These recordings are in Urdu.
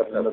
الحمد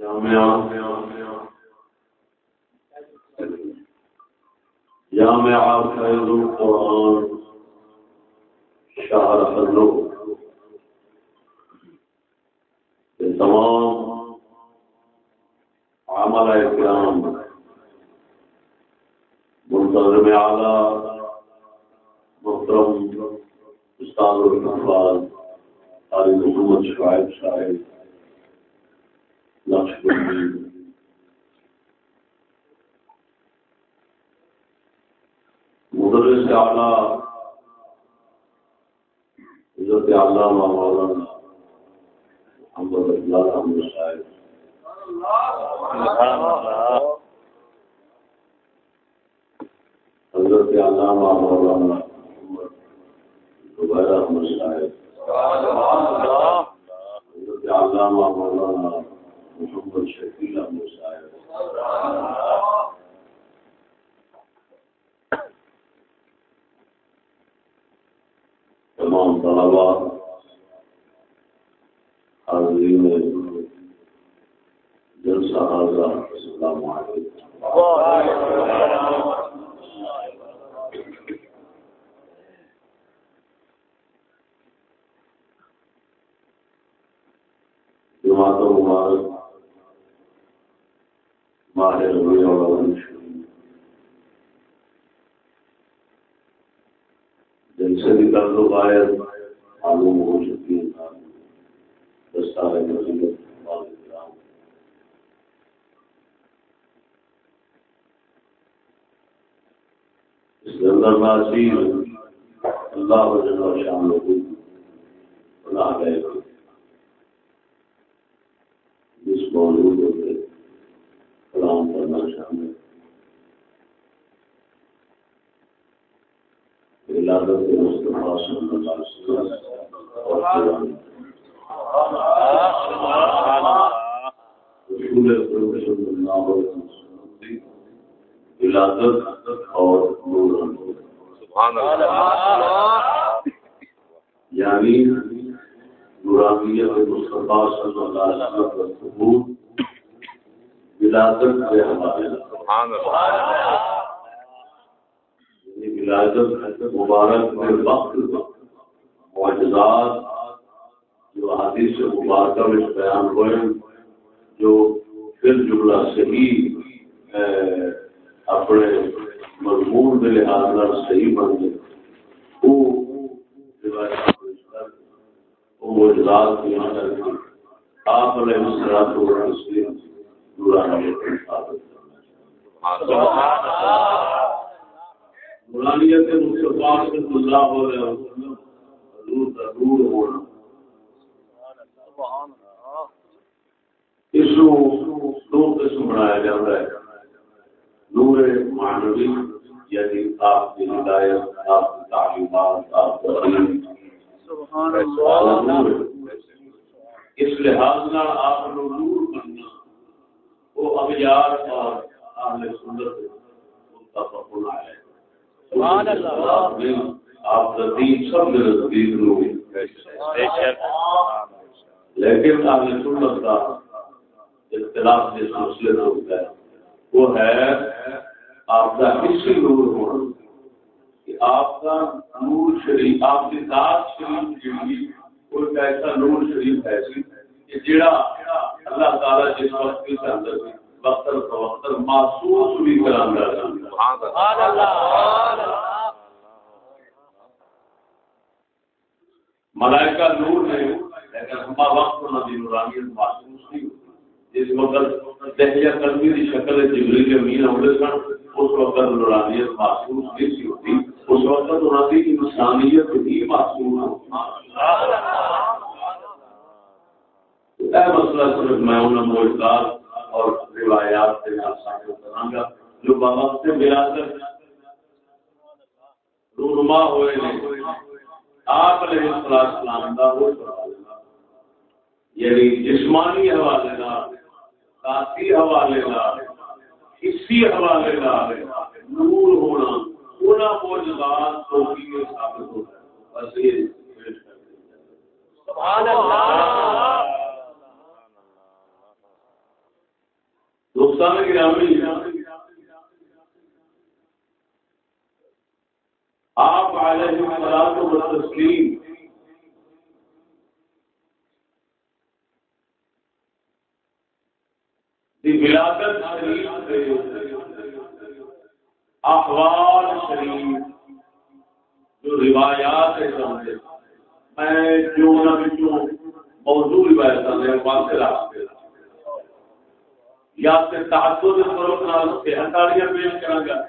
جامعہ جامعہ فیض القرآن، شہر حلو تمام عمل اکرام منتظم اعلیٰ، محترم استاد الحفاظ قاری محمد شعیب صاحب۔ نقش مدرس اعلیٰ حضرت علامہ مولانا محمد اللہ احمد صاحب حضرت علامہ مولانا محمد زبیر احمد صاحب حضرت علامہ مولانا محمد شکیل احمد تمام طلبا حاضرین جلسہ حاضر السلام علیکم۔ جماعت مبارک۔ ماہ جن سے بھی کر معلوم ہو چکی ہے اس ناصیر اللہ جل و بنا گئے جس موجود ہوتے کلام کرنا شامل ولادت مصطفیٰ صلی اللہ علیہ وسلم اور قرآن رسول اکرم صلی اللہ علیہ وسلم کی ولادت اور نور سبحان اللہ یعنی نورانیت مصطفیٰ صلی اللہ علیہ وسلم کا ثبوت، ولادت کے حوالے سبحان اللہ یعنی ولادت مبارک کے وقت معجزات جو حدیث مبارکہ میں بیان ہوئے جو پھر جملہ صحیح اپنے مضمون کے لحاظ صحیح بن گئے وہ موجودات کی یہاں کر کے آپ علیہ السلام کو تسلیم نورانی نورانیت مصطفیٰ صلی اللہ علیہ وسلم حضور کا نور ہونا۔ اس دو قسم بنایا جاتا ہے۔ نور معنوی یعنی آپ کی ہدایت آپ کی تعلیمات آپ کا اس لحاظ آپ لوگ نور بننا وہ اور اہل سنت متفق آپ کا دین سب نزدیک لوگ لیکن اہل سنت کا اختلاف جس مسئلے میں ہوتا ہے وہ ہے آپ کا حصی نور ہونا. کہ آپ کا نور شریف آپ کی ذات شریف جڑی کوئی ایسا نور شریف ایسی کہ جڑا اللہ تعالیٰ جس وقت کے اندر وقت وقت محسوس بھی کرا ملائکہ نور ہے لیکن ہما وقت انہوں نے نورانیت محسوس نہیں ہوتی جس وقت دہیا قلبی کی شکل جبری امین آتے سن اس وقت نورانیت محسوس نہیں سی ہوتی۔ اس وقت انہوں کی انسانیت ہی محسوس مسئلہ صرف میں انہیں موجودات اور روایات کے کروں گا۔ جو بابا سے ملا کر رونما ہوئے آپ علیہ السلام کا وہ یعنی جسمانی حوالے ذاتی حوالے حصی حوالے نور ہونا پورا موجودات تو ثابت ہوتا ہے۔ بس یہ دوستان گرامی آپ علیہ السلام و تسلیم ولادت شریف احوال شریف، جو روایات ہے میں جو موضوع روایت نے واسطے یا پھر تعدد فروغ نال پیش کروں گا،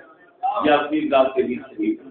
یا اپنی ذات کے لیے شریف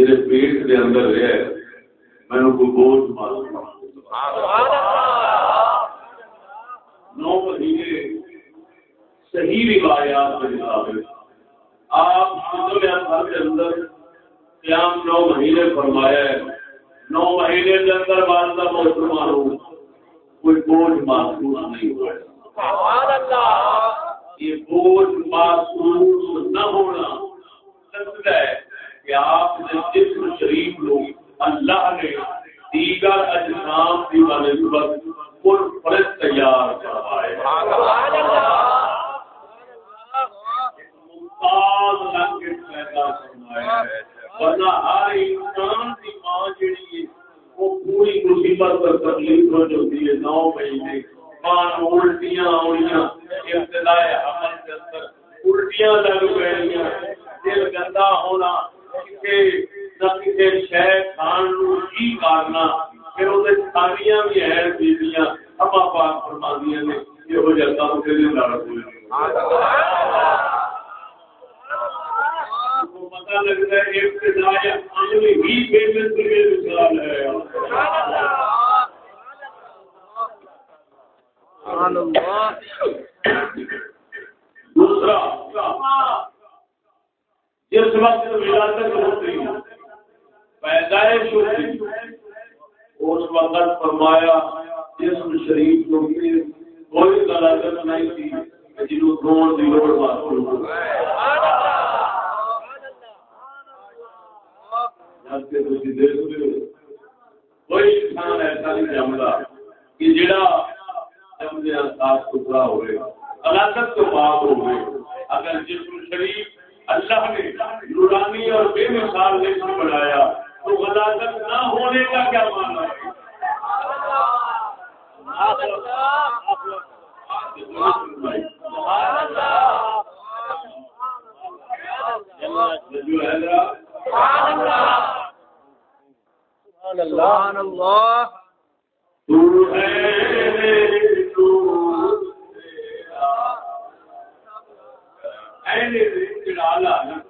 میرے پیٹ کے اندر رہا ہے میں نے کوئی بوجھ معلوم نو مہینے صحیح روایات کے مطابق آپ کے اندر قیام نو مہینے فرمایا ہے۔ نو مہینے کے اندر والدہ مسلمان کوئی بوجھ محسوس نہیں ہوا۔ یہ بوجھ محسوس نہ ہونا لگتا ہے۔ کہ آپ نے جسم شریف لوگ اللہ نے دیگر اجسام کی بنسبت پر فرض تیار کروائے ورنہ ہر انسان کی ماں جڑی وہ پوری مصیبت پر تکلیف ہو جاتی ہے۔ نو مہینے ماں الٹیاں آنیاں ابتداء حمل کے اندر الٹیاں لگ گئی دل گندا ہونا کسی شہ کھان کی کارنا پھر وہ ساریاں بھی ہیں بیویاں اما پاک فرما دیا نے یہ جگہ لڑ ہوئی پتا لگتا ہے ابتدائی عمل ہی بے مثل مثال ہے دوسرا جس وقت ولادت ہوتی پیدائش ہوتی اس وقت فرمایا، جسم شریف جو کوئی غلط نہیں تھی جنوب کی لوڑ محسوس کوئی انسان ایسا نہیں جمتا کہ جڑا جمدیا صاف ستھرا ہوئے علاقت تو پاک ہوئے۔ اگر جسم شریف اللہ نے نورانی اور بے مثال نے بنایا؟ تو غلاظت نہ ہونے کا کیا مانا ہے جو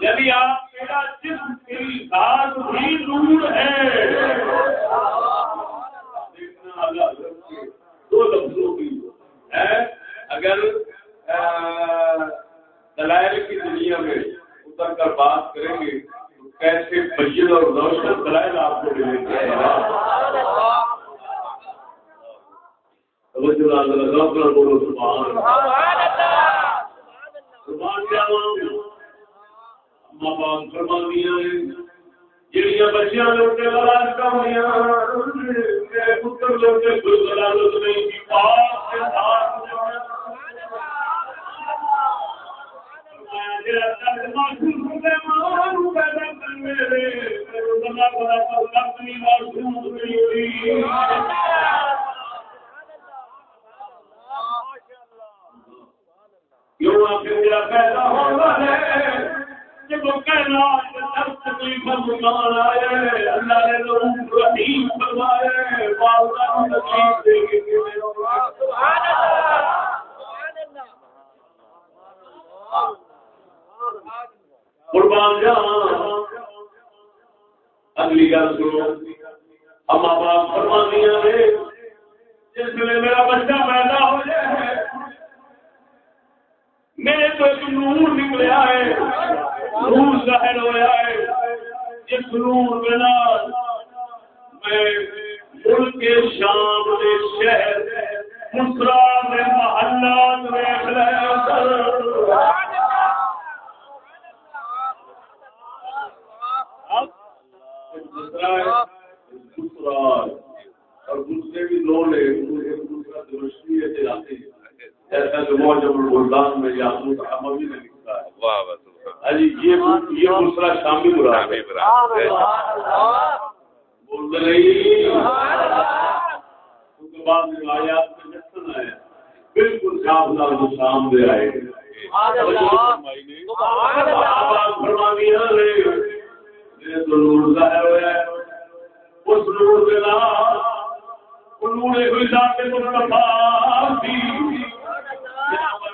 یعنی آپ میرا جسم کی ذات بھی نور ہے۔ دو لفظوں کی۔ ہے اگر دلائل کی دنیا میں اتر کر بات کریں گے تو کیسے بشیر اور روشن دلائل آپ کو ملیں گے؟ بولو ماں باپ فرمانیاں جہیا بچیاں لوگ پتر لوگ نہیں کیوں آخر پیدا ہونا ہے جب کہنا آئے اللہ نے لوگ رحیم فرمائے والدہ تکلیف دے کے سبحان اللہ قربان جان اگلی گل سنو۔ اما باپ فرمانیاں نے، جس میں میرا بچہ پیدا ہو جائے، میرے تو ایک نور نکلیا ہے۔ نور ظاہر ہوا ہے جس نور کے نال میں ملک شام کے شہر مسرا میں محلات دیکھ میں اور دوسرے بھی دو لے دوسرا درشتی ہے جلاتے ایسا جو موجب میں یا حموی نے لکھا ہے۔ جی یہ یہ دوسرا شامی مراد بول رہی بعد روایات میں لکھن آیا بالکل صاف جو شام دے آئے۔ نور ظاہر ہوا ہے۔ اس نور کے نام نور ہوئی ذات مصطفیٰ بھی۔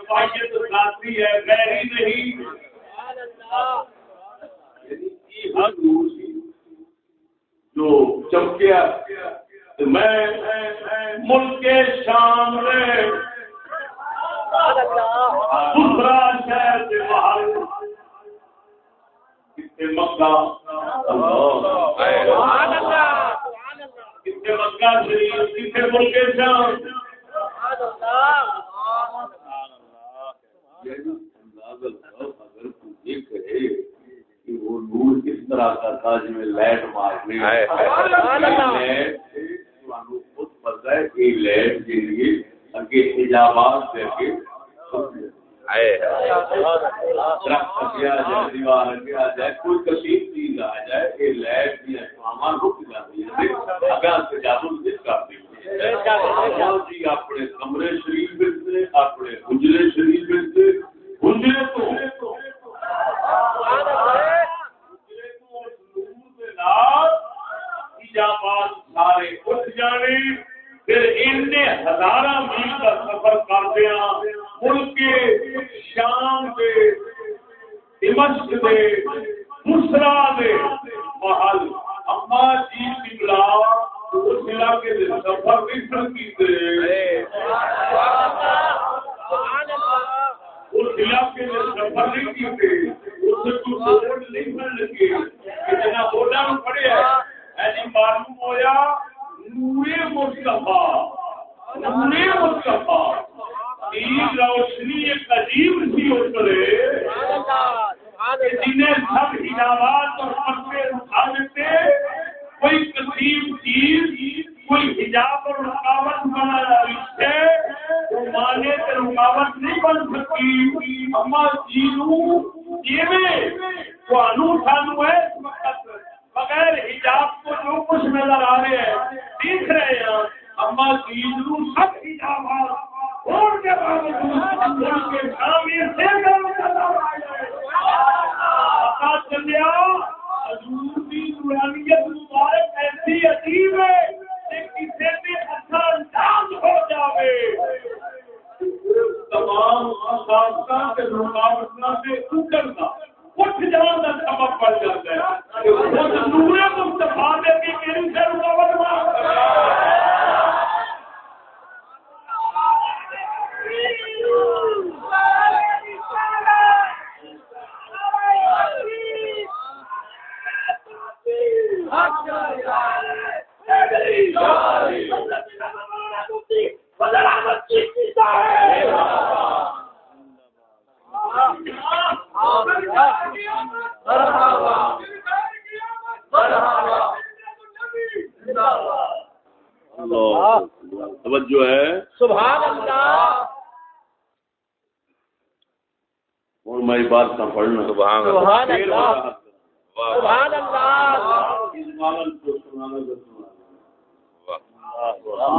پائیت ذاتی ہے غیر نہیں۔ یعنی جو چمکیا میں ملک شام میں دوسرا شہر کے باہر مکہ؟ مکہ شریف، کتنے ملک شام وہ نور کس طرح کا تھا جی میں لائٹ مارنے خود پتا ہے کہ لائٹ کے لیے اگے حجابات دے کے کوئی کشید چیز آ جائے یہ لائٹ دیا سامان رک جاتی ہے جی اپنے کمرے شریف اپنے گجرے شریف گجرے تو سارے اٹھ جانے، پھر یہ ہزار میل کا سفر کرتے ہیں، ملک شام کے، دمشق دے دوسرا دے محل۔ اما جی بلا اس علاقے کے سفر بھی کیتے اس علاقے میں سفر نہیں کیتے، اس کو نہیں بن لگے اتنا بورڈا پڑے ایسی معلوم ہوا نورے مصطفیٰ نورے مصطفیٰ۔ روشنی ایک عجیب سی اترے جنہیں سب ہجابات اور پتے اٹھا دیتے کوئی قسیم چیز، کوئی حجاب اور رکاوٹ بنا رشتے وہ مانے سے رکاوٹ نہیں بن سکی۔ اما جی نو سانو ہے بغیر حجاب کو جو کچھ نظر آ رہے ہیں، دیکھ رہے ہیں۔ اما جی سب حجاب حجابات کے باوجود کے سامنے پتا چلیا، حضور کی نورانیت مبارک ایسی عجیب ہے کہ کسی بھی اچھا انداز ہو جاوے۔ تمام اساتذہ کے رکاوٹنا سے اترنا اٹھ جان کا سبق پڑ جاتا ہے۔ نور مستفا دے کے میری سے رکاوٹ مار توجہ بات نہ پڑھنا۔ سبحان اللہ۔ سبحان اللہ۔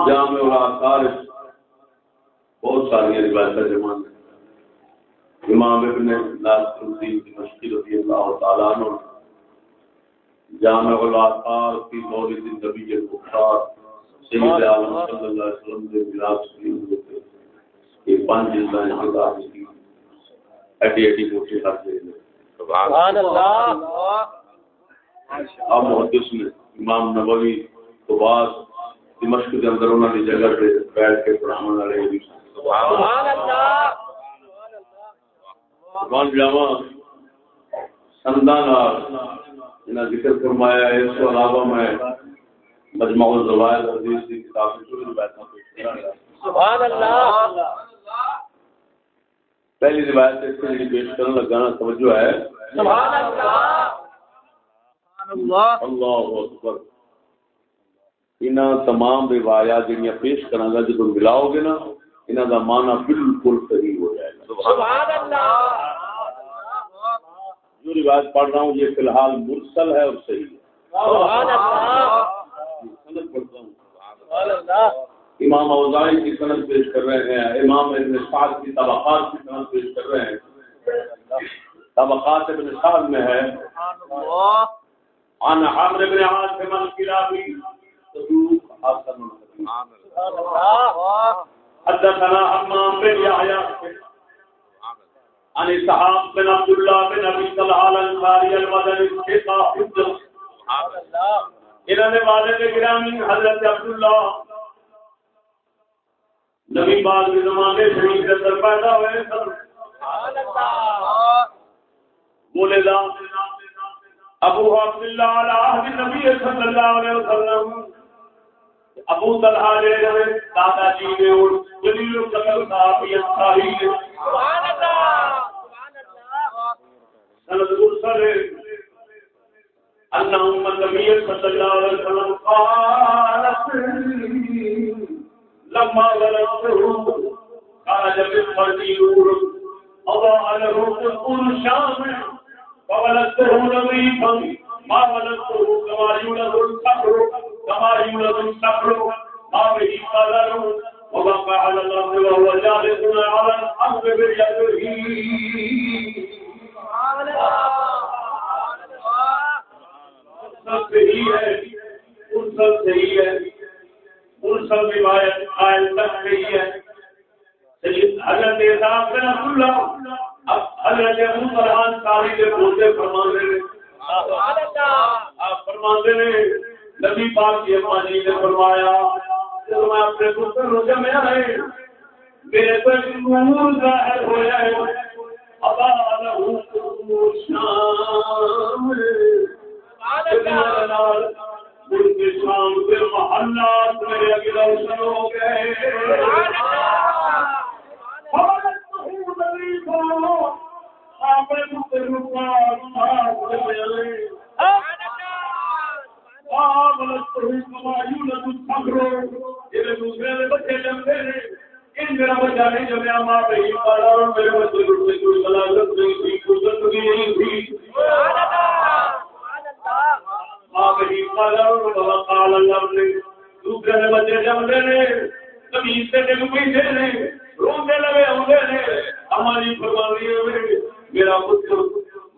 جامع الاثار۔ بہت ساری روایتیں جمع ہیں۔ امام ابن ناصر الدین دمشقی رضی اللہ تعالیٰ عنہ۔ جامع الاثار کی مولد النبی المختار سید عالم صلی اللہ علیہ وسلم کے میراث کی یہ پانچ جلدیں کتاب کی ایڈی ایڈی موٹی لے سبحان اللہ۔ اب محدث نے امام نبوی تو بعد دمشق کے اندر انہوں نے جگہ پہ بیٹھ کے پڑھانے والے بھی سبحان اللہ۔ قربان جاوا سندان جنہیں ذکر فرمایا ہے اس علاوہ میں مجمع الزوائد حدیث کی کتاب میں شروع بیٹھا پیش کرا گیا سبحان اللہ۔ پہلی روایت اس پیش کرنے لگا نا توجہ ہے۔ سبحان اللہ۔ اللہ اکبر۔ انہاں تمام روایات جڑیاں پیش کراں گا جدوں ملاؤ گے نا انہاں دا معنی بالکل صحیح ہو جائے گا۔ سبحان اللہ۔ جو روایت پڑھ رہا ہوں یہ فی الحال مرسل ہے اور صحیح ہے۔ اللہ۔ سبحان اللہ۔ امام اوزائی کی سند پیش کر رہے ہیں امام ابن سعد کی طبقات کی سند پیش کر رہے ہیں۔ طبقات ابن سعد میں ہے۔ عن عمرو بن عاصم الكلابي صدوق حسن حدثنا حمام بن يحيى عن اسحاق بن عبد الله بن ابي طلحه الانصاري المدني حجه انہوں نے والد گرامی حضرت عبداللہ نبی پاک کے زمانے شریف کے اندر پیدا ہوئے بولے دا، ابو عبداللہ علی عہد نبی صلی اللہ علیہ وسلم۔ ابو طلحہ لے نے دادا جی نے اور جلیل القدر صحابی انصاری نے سبحان اللہ سبحان اللہ سند مرسل انہم النبی صلی اللہ علیہ وسلم قالت لما ولدته خرج من فرجي نور أضاء له قلقل شامع فولدته نظيفا ما ولدته كما يولد الصخر كما يولد الصخر ما به قدر وبقى على الأرض وهو جالس على الأرض بيده صحیح ہے صحیح ہے مرسل روایت قائل تک گئی ہے۔ حضرت صاحب بن عبداللہ حضرت ابو فرحان ساری کے بولتے فرماندے نے۔ آپ فرماندے نے، نبی پاک کی اما جی نے فرمایا، جب میں اپنے پتر رو جمع ہے میرے کو ایک نور ظاہر ہوا ہے ابا لہو شام ملک شام کے محلات میرے اگے روشن ہو گئے۔ دوسرے بچے جمتے میرا بچہ نہیں جمیا۔ ماں بہی پالا اور میرے بچے روپے کوئی بلاغت نہیں تھی قدرت تھی۔ ماں بہی پالا اور بابا قال اللہ نے دوسرے نے بچے جمتے ہیں زمین سے ڈگ پیتے ہیں روندے لگے ہوندے ہیں ہماری فرمانی ہے میرا پتر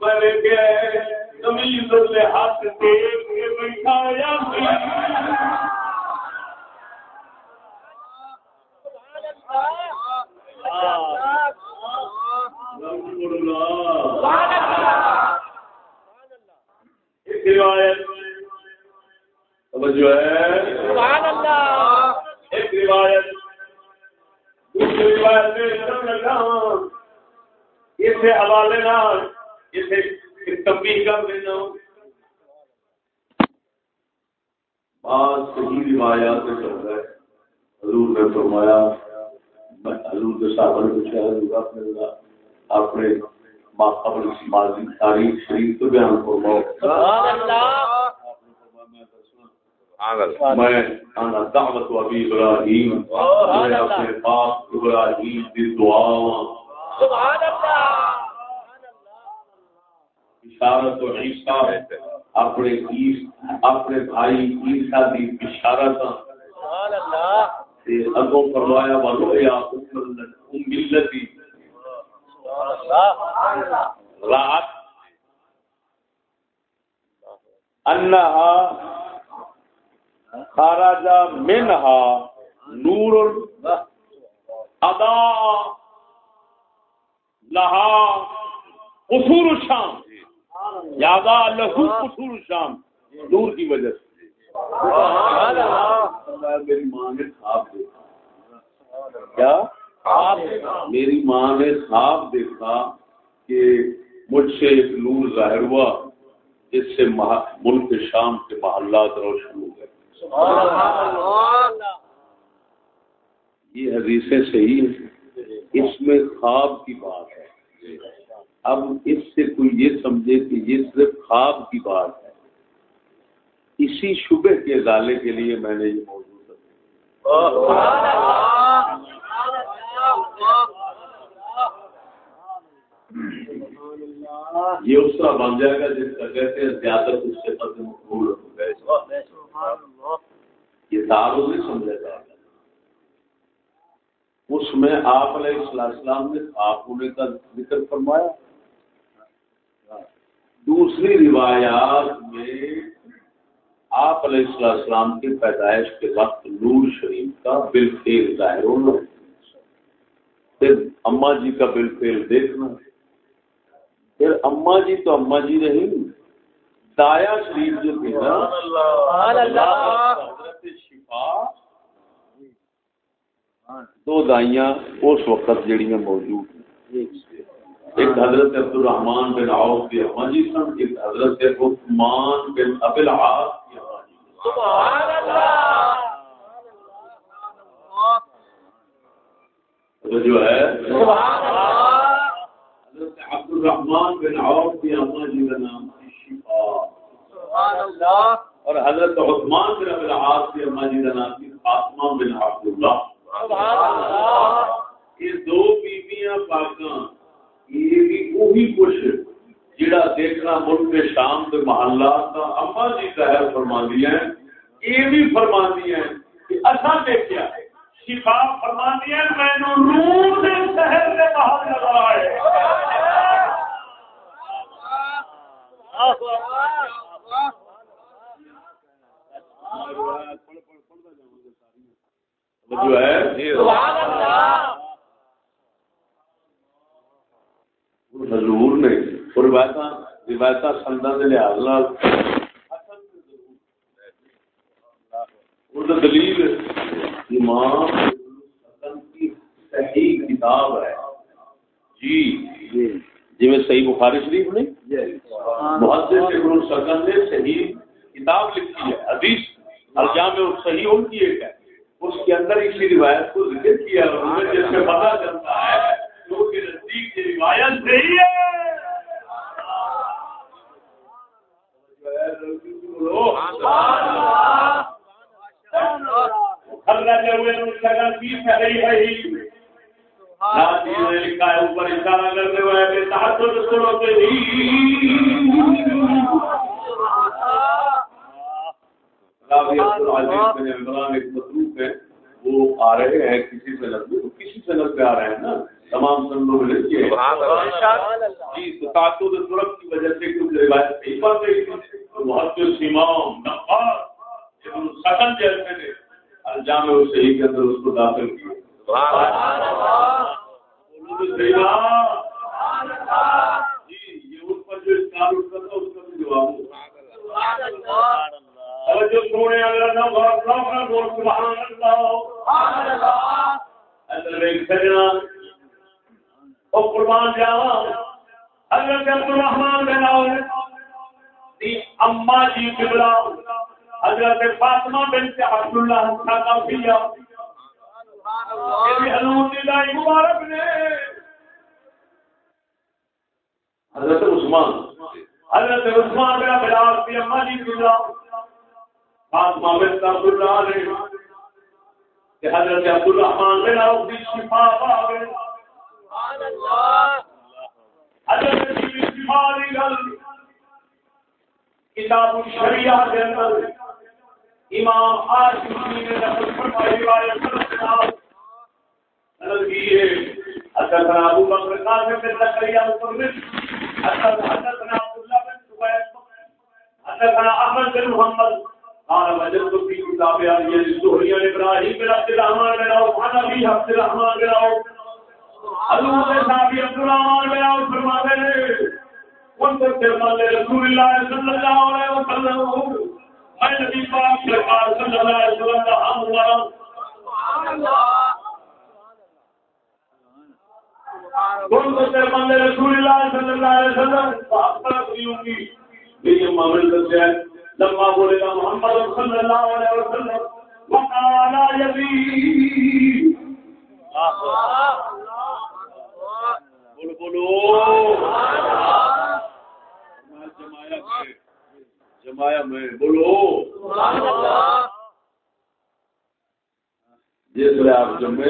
میں لے کے زمین سے ہاتھ دے کے بیٹھا یا جو ہے ایک روایت دوسری روایت لگا اسے حوالے نہ اسے تبدیل کر دینا بات صحیح روایات سے چل رہا ہے۔ حضور نے فرمایا حضور کے صاحب نے پوچھا حضور اپنے ماقبل ماضی تاریخ شریف تو بیان فرماؤ۔ میں انا دعوت ابی ابراہیم۔ میں اپنے باپ ابراہیم کی دعا۔ سبحان اللہ۔ اشارت و عیسیٰ۔ اپنے اپنے بھائی عیسیٰ دی سبحان اللہ۔ اگوں فرمایا والو یا رات انہا خرج منها نور ادا لها قصور الشام۔ یادا لہو قصور الشام۔ نور کی وجہ سے۔ میری ماں نے خواب دیکھا۔ کیا؟ میری ماں نے خواب دیکھا کہ مجھ سے ایک نور ظاہر ہوا، جس سے ملک شام کے محلات روشن ہو گئے۔ یہ حدیثیں صحیح ہیں اس میں خواب کی بات ہے۔ اب اس سے کوئی یہ سمجھے کہ یہ صرف خواب کی بات ہے۔ اسی شبہ کے ازالے کے لیے میں نے یہ موضوع رکھا سبحان اللہ یہ اس طرح بن جائے گا جس کا کہتے ہیں زیادہ اس سے قدر مقبول ہو گئے۔ یہ تعارض نہیں سمجھا جائے گا۔ اس میں آپ علیہ السلام السلام نے آپ ہونے کا ذکر فرمایا۔ دوسری روایات میں آپ علیہ السلام السلام کی پیدائش کے وقت نور شریف کا بالفعل ظاہر ہونا۔ پھر اما جی کا بالفعل دیکھنا۔ پھر اما جی تو اما جی رہی دایا شریف جو تھی نا سبحان اللہ حضرت شفا دو دائیاں اس وقت جڑیاں موجود ہیں۔ ایک حضرت عبد الرحمان بن عوف کی اما جی سن ایک حضرت عثمان بن ابل عاص کی اما جی سبحان اللہ۔ جو ہے سبحان اللہ۔ الرحمان بن عوف کی اما جی کا نام تھی شفا۔ سبحان اللہ اور حضرت عثمان بن ابل عاص کی اما جی کا نام تھی فاطمہ بن عبداللہ۔ سبحان اللہ یہ دو بیویاں پاکاں یہ بھی وہی کچھ جڑا دیکھنا ملک شام کے محلات کا اما جی دیا ہے یہ بھی کہ اصا دیکھا ہے شفا ہے میں روم دے شہر محل لگا ہے جو ہے حضور نے روایت روایت سندا کے لحاظ نال وہ دلیل امام کی صحیح کتاب ہے جی جی میں صحیح بخاری شریف نے محدث ابن سکن نے صحیح کتاب لکھی ہے حدیث الجام صحیح ان کی ایک ہے۔ اس کے اندر اسی روایت کو ذکر کیا انہوں نے جس سے پتا چلتا ہے جو کہ نزدیک کی روایت صحیح ہے۔ لکھا ہے اوپر اشارہ کرتے ہوئے کہ تحت سنو کے راوی عبدالعزیز بن عمران ایک مصروف ہے وہ آ رہے ہیں کسی سنت میں کسی سنت پہ آ رہے ہیں نا؟ تمام سنتوں میں نہیں کیے جی تو تعصب ضرورت کی وجہ سے کچھ روایت صحیح بات ہے بہت سے سیماؤں سکن جیسے نے الجام صحیح کے اندر اس کو داخل کیا۔ یہ اس پر جو اسکار اٹھتا تھا اس کا بھی جواب ہو توجہ سونے اگر نہ غور نہ بول سبحان اللہ اندر ایک سجنا او قربان جاوا حضرت عبد الرحمن بن عوف دی اما جی قبلہ حضرت فاطمہ بنت عبد اللہ ثقفیہ یہ حضور دی دائی مبارک نے۔ حضرت عثمان۔ حضرت عثمان بن بلال کی اما جی قبلہ فاطمہ بنت عبد اللہ نے۔ کہ حضرت عبد الرحمن بن عوف کی شفا پا گئے حضرت کی شفا دی گل۔ کتاب الشریعہ کے اندر امام آشمی نے نقل فرمائی روایت کرنا نقل کی ہے۔ حضرت ابو بکر قاسم بن زکریا مصرف حضرت عبد الله بن زبير حضرت احمد بن محمد۔ قال وجدت في كتاب ابي الزهري عن ابراهيم بن عبد الرحمن بن عوف عن ابي عبد الرحمن بن عوف۔ حضور صحابی عبد الرحمن بن عوف فرماتے ہیں کون سے رسول اللہ صلی اللہ علیہ وسلم میں نبی پاک سرکار صلی اللہ علیہ وسلم کا ہم ہوا کون سے فرمان رسول اللہ صلی اللہ علیہ وسلم صحابہ رسولوں کی۔ یہ معاملہ کرتے ہیں لما بولے گا محمد صلی اللہ علیہ وسلم وقالا یزید بولو بولو۔ جمایا میں بولو۔ جس میں آپ جمے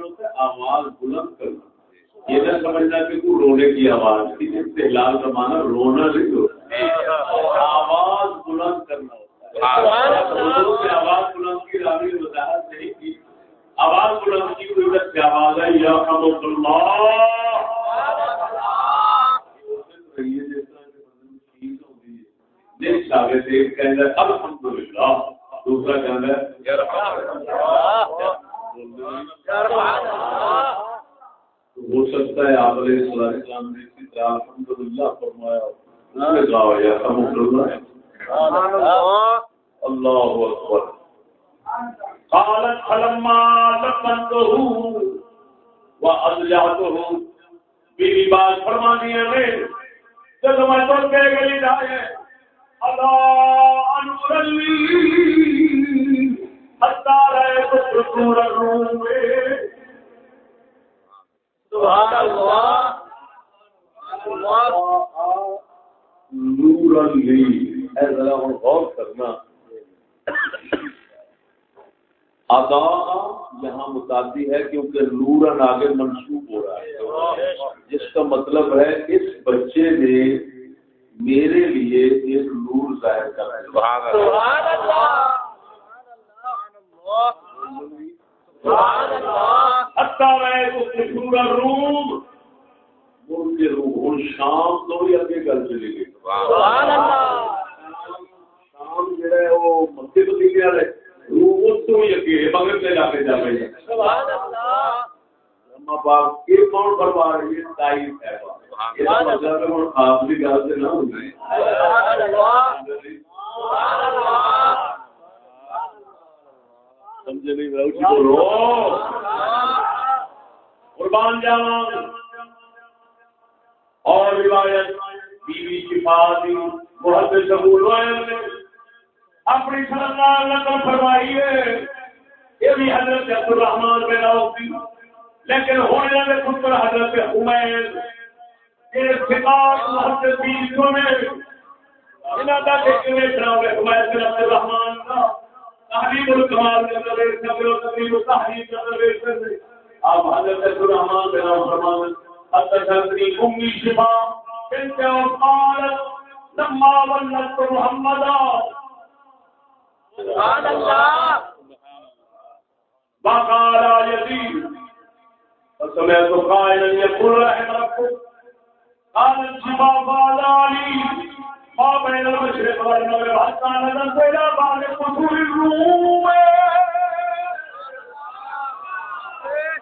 ہوتا ہے آواز بلند کرنا۔ یہ نہ سمجھنا کہ تو رونے کی آواز کی استحلال کا معنی رونا نہیں ہوتا آواز بلند کرنا ہوتا ہے۔ آواز بلند کی راوی وضاحت نہیں کی۔ آواز بلند کی کوئی وقت آواز ہے یا الحمد للہ دوسرا ہو سکتا ہے، آپ علیہ السلام نے اسی طرح الحمد للہ فرمایا اللہ اکبر۔ قالت فلما لقنته واذجعته بیوی بات فرما دیا میں جب میں تو کہہ گلی جائے اللہ انور لی حتی رہے تو سکور الروم سبحان اللہ۔ نور لی۔ اے ذرا ہوں غور کرنا۔ ادا یہاں متعدی ہے کیونکہ نورن آگے منسوخ ہو رہا ہے۔ جس کا مطلب ہے اس بچے نے میرے لیے ایک نور ظاہر کر روم۔ کے روح شام تو ہی اگے گل چلی گئی۔ شام جہا ہے وہ مکے تو لکھے والے۔ روح اس تو ہی اگے مگر سے جا کے جا رہی ہے باپ یہ کون فرما رہی ہے تائید ہے۔ مطلب آپ کی گل سے نہ ہوگی سمجھے نہیں قربان جان اور روایت بی بی شفا دی بہت شبول نے اپنی سرکار نقل فرمائی ہے۔ یہ بھی حضرت عبد الرحمان بن عوف دی لیکن ہونے والے پتر حضرت عمیر یہ خطاب محدثین کو نے انہاں دا ذکر ویکھنا ہوے عمیر بن عبد الرحمان کا تحریب الکمال کے اندر ایک نبی و تحریب التحریب کے اندر ایک آپ حضرت الرحمان بن فرماتے حدثتني أمي شفاء بنت وقالت لما ولدت محمدا سبحان الله وقال يزيد فسمعت قائلا يقول رحم ربك قال الشفاء قال علي ما بين المشرق والمغرب حتى نزلت الى بعض قصور الروم ظاہر ہو جا میرے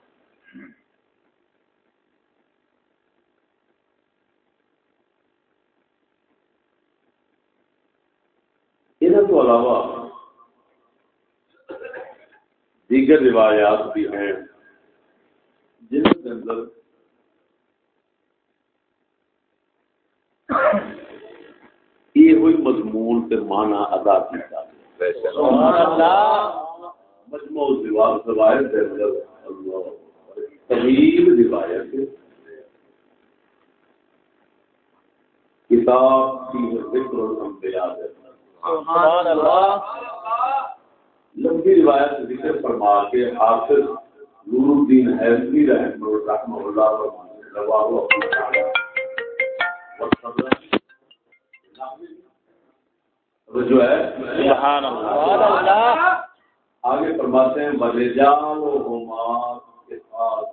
علاوہ دیگر روایات بھی ہیں جن کے اندر یہ ہوئی مضمون سے مانا ادا کیا مجموع روایت طویل روایت کتاب کی ذکر الانبیاء ہے لمبی روایت ذکر فرما کے حافظ نور الدین رحمہ اللہ جو ہے۔ آگے فرماتے ہیں بجال و ہمار کے ساتھ۔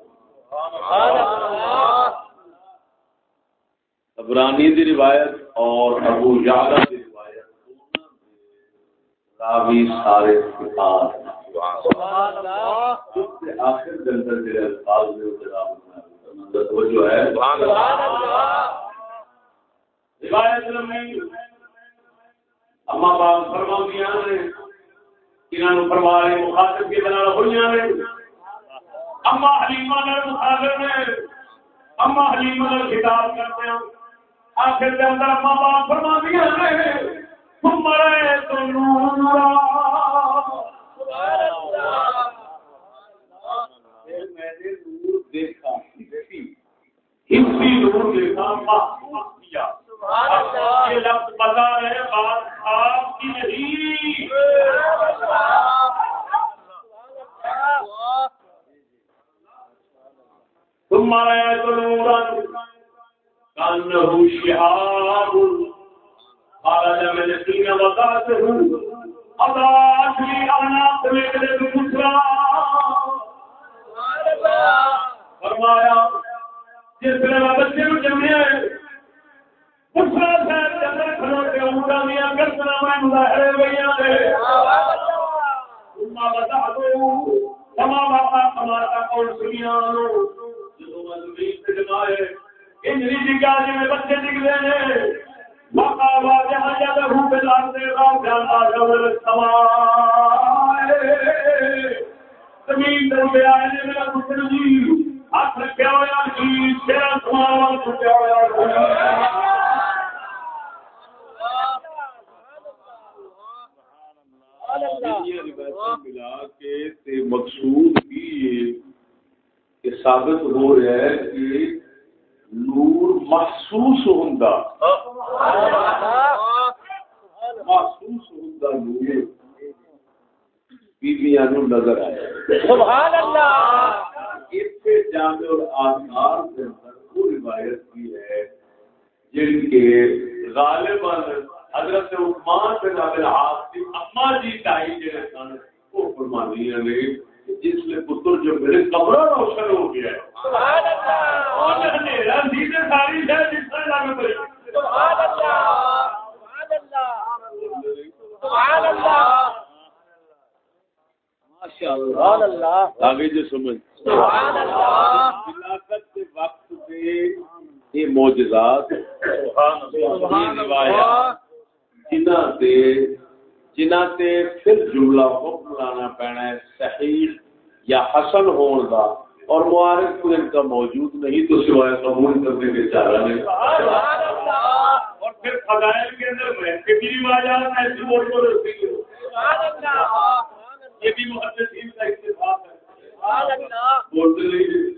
ابرانی دی روایت اور ابو یعلا دی راوی سارے صفات آخر کے اندر میرے الفاظ میں وہ جو ہے۔ روایت اما باپ فرما دیا نے انہوں فرما رہے مخاطب کی بنا ہوئی نے اما حلیمہ نے مخاطب نے اما حلیمہ نے خطاب کرتے ہیں۔ آخر کے اندر اما باپ فرما دیا نے مرے تو نورا میں نے نور دیکھا ہندی نور دیکھا محسوس کیا یہ لفظ بات آپ کی نہیں تو نورا شہاب۔ خرج من الدين وقاته. أضاعت لي أعناق ليلة بسرى فرمایا، جس طرح میں بچے کو جمعے پسرا صاحب جنر کھلو کے اونٹا دیا گردنا میں مظاہرے گئیاں دے اما بتا دو سما باپا ہمارا کون سنیاں لو جدو میں زمین سے جمائے انجلی جی کا جی میں بچے نکلے نے نے میرا پتر جی ہاتھ ہوا جی ہوا ملا کے مقصود بھی یہ ثابت ہو رہا ہے کہ نور محسوس ہوں محسوس ہوں نور بیویاں نظر آیا۔ سبحان اللہ جامع الآثار کے اندر وہ روایت کی ہے جن کے غالباً حضرت عثمان بن عبد العاص کی اما جی تائی جڑے سن وہ فرمانی نے جس نے پتر جو میرے کمرہ روشن ہو گیا ہے۔ سبحان اللہ۔ اور اندھیرا سیدھے ساری ہے جس طرح لگ پڑی سبحان اللہ۔ سبحان اللہ۔ سبحان اللہ۔ سبحان اللہ آگے جو سمجھ۔ سبحان اللہ۔ خلافت کے وقت پہ یہ معجزات سبحان یہ اللہ روایات جنہ تے جنہ تے پھر جملہ حکم لانا پینا ہے صحیح یا حسن ہون دا اور معارف کو ان کا موجود نہیں تو سوائے قبول کرنے کے چارہ نہیں اور پھر فضائل کے اندر روایات ایسی موڑ پر ہوتی ہے سبحان اللہ! یہ بھی محدثین کا اتفاق ہے۔ بولتے نہیں۔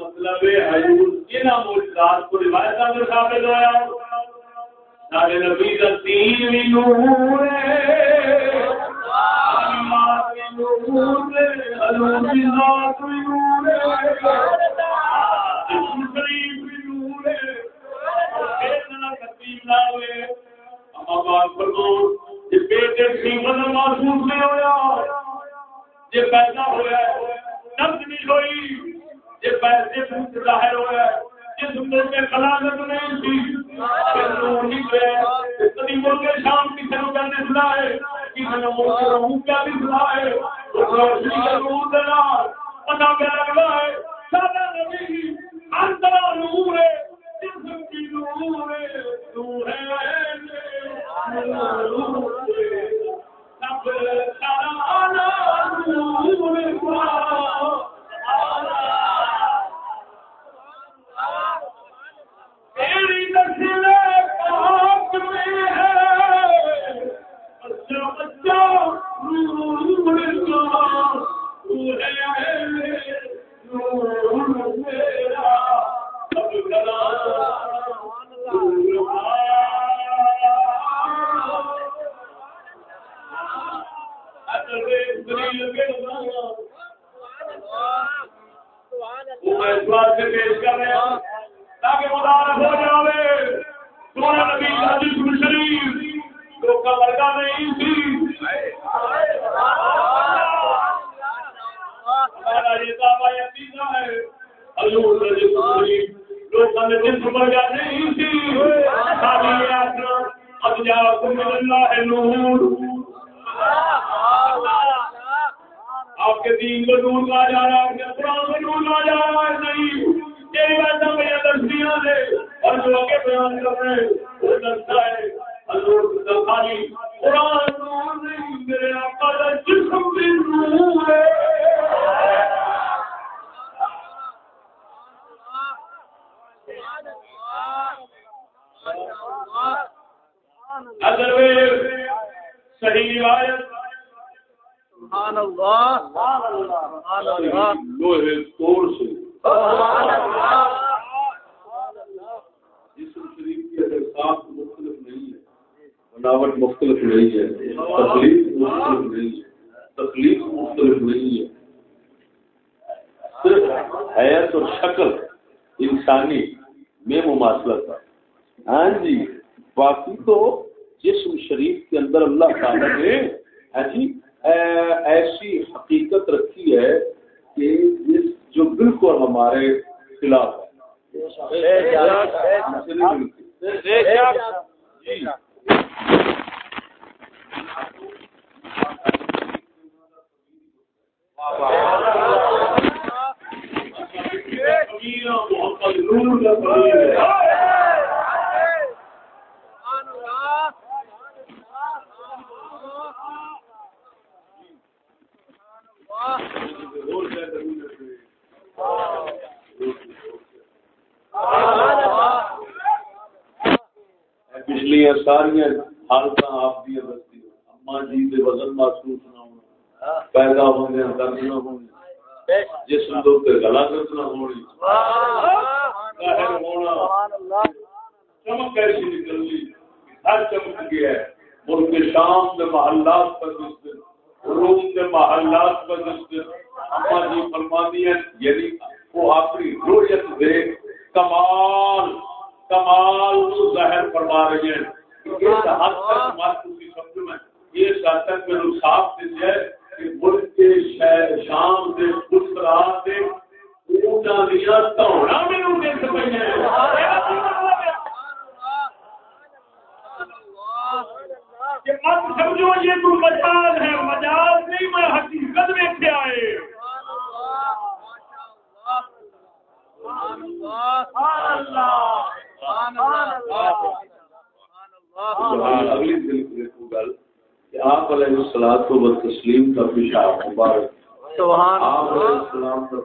مطلب ہے حضور کو ثابت نبی بھی نور محسوس نہیں پیدا ہوا نہیں ہوئی پیسے ظاہر ہوا جس نہیں تھی نور نکلے کبھی شام کی طرف کرنے سنا ہے کسی نے موقع کیا بھی ہے؟ روشنی کا نور دینا پتا کیا لگتا ہے۔ سارا نبی اندر نور ہے۔ جسم کی نور ہے نور ہے۔ نور ہے ایسی حقیقت رکھی ہے کہ جس جو بالکل ہمارے خلاف ہے۔ محمد نور کا فقیر ہے پچھلیاں ساری حالت آپ کی دستی اما جی کے وزن محسوس نہ ہونا پیدا ہونے درد نہ ہونے جسم کے گلا درد نہ ہونی۔ ظاہر ہونا۔ چمک ایسی نکلنی ہر چمک گیا ہے۔ ملک شام کے محلات پر جس دن روم کے محلات پر جس دن اما جی فرمانی ہے یعنی وہ اپنی رویت دیکھ کمال کمال کو ظاہر فرما رہی ہیں۔ اس حد تک مات کی سمجھ میں اس حد تک میرے صاف دس ہے کہ ملک کے شام سے خسرا سے اونچا دیا توڑا میرے دیکھ پہ مت سمجھو یہ تو مجاز ہے مجاز نہیں میں حقیقت میں اگلی دل گل۔ کہ آپ علیہ السلام کو بد تسلیم کا پیشاب مبارک۔ آپ علیہ السلام کا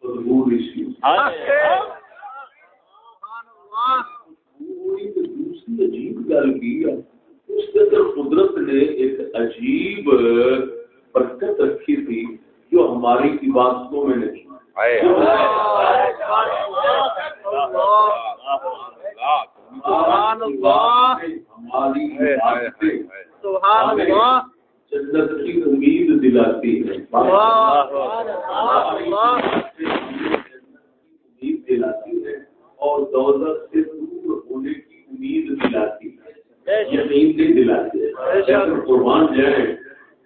دوسری عجیب گل کی اس کے اندر قدرت نے ایک عجیب برکت رکھی تھی جو ہماری عبادتوں میں نہیں۔ ہماری جنت کی امید دلاتی ہے۔ امید دلاتی ہے اور دولت سے دور ہونے کی امید دلاتی ہے۔ یقین نہیں دلاتی ہے۔ قربان جائے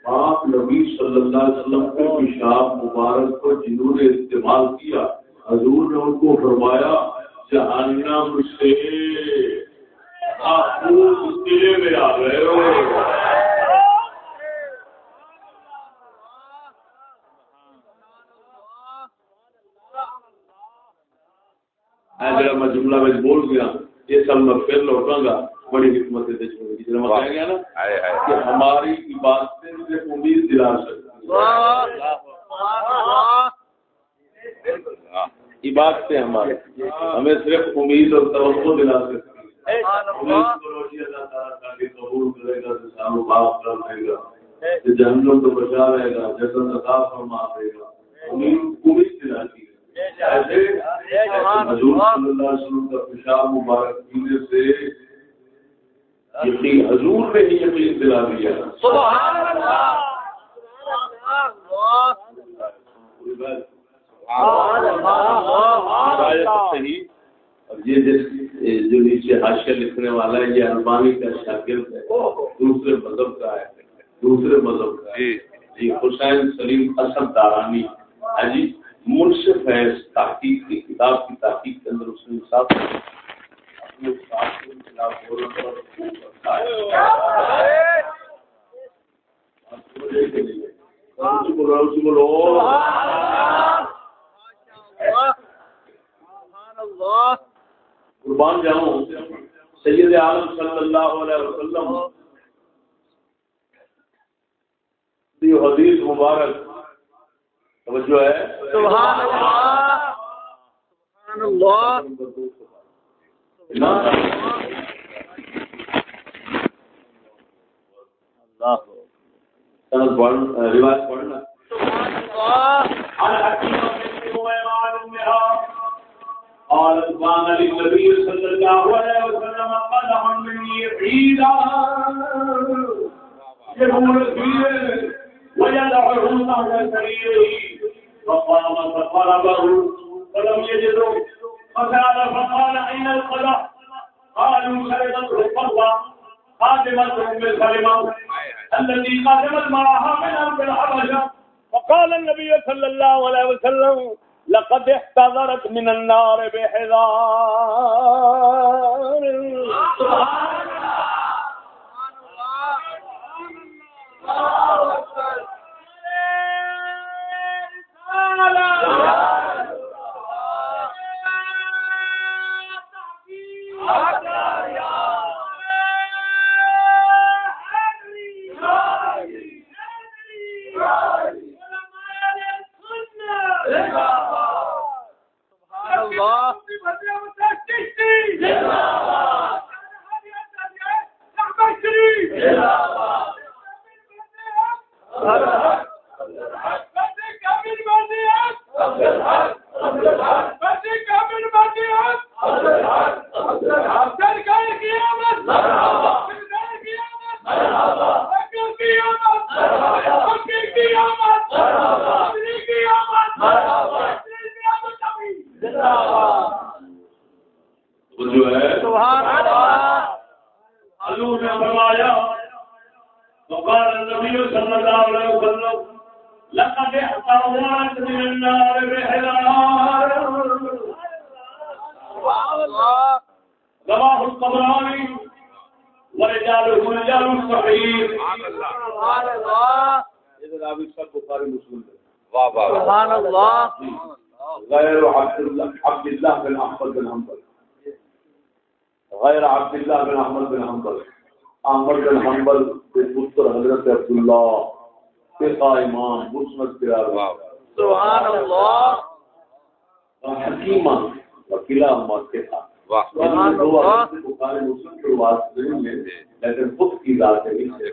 آپ نبی صلی اللہ علیہ وسلم کے پیشاب مبارک کو جنہوں نے استعمال کیا حضور نے ان کو فرمایا جہنم سے قلعے میں آ گئے ہو جڑا میں جملہ میں بول گیا یہ سال میں پھر لوٹاں گا بڑی حکمت گیا نا کہ ہماری عبادتیں سے امید دلا سکتی عبادتیں ہماری ہمیں صرف امید اور توقع دلا سکتی جہنم تو بچا رہے گا جسن عطا فرما دے گا۔ امید دلاتی ہے۔ حضور صلی اللہ علیہ وسلم کا پیشاب مبارک پینے سے یقین حضور نے ہی یقین دلا دیا۔ اور یہ جو نیچے حاشیہ لکھنے والا ہے یہ البانی کا شاگرد ہے دوسرے مذہب کا ہے دوسرے مذہب کا ہے جی حسین سلیم اسد دارانی ہے جی منصف ہے اس تحقیق کی کتاب کی تحقیق کے اندر اس نے ساتھ اپنے استاد کے خلاف بولو قربان جاؤں سید عالم صلی اللہ علیہ وسلم حدیث مبارک توجہ ہے۔ سبحان اللہ۔ سبحان اللہ۔ روایت پڑھنا۔ اور قال كان للنبي صلى الله عليه وسلم قدم مني عيدا يقول فيه ويدعه تحت سريره فقام فطلبه ولم يجده فسأل فقال، أين القدح قالوا سرقته القهوة خادمة أم سلمة التي قدمت معها من أرض الحبشة. فقال النبي صلى الله عليه وسلم لقد احتضرت من النار بحذار. سبحان الله. Oh, جو ہے سبحان اللہ۔ حضور نے فرمایا وقال النبي صلى الله عليه وسلم لقد احترمت من النار بحلال سبحان اللہ۔ رواه الطبراني ورجاله رجال صحيح۔ سبحان اللہ۔ یہ راوی سب بخاری مسلم ہے۔ واہ واہ واہ۔ سبحان اللہ۔ غیر عبد بن احمد بن حنبل۔ غیر عبد اللہ بن احمد بن حنبل احمد بن حنبل کے پتر حضرت عبداللہ فقہ امام مسند واہ. سبحان اللہ حکیمہ وکیلا امت کے تھا بخاری مسلم کے واسطے ہے لیکن خود کی ذات ہے کے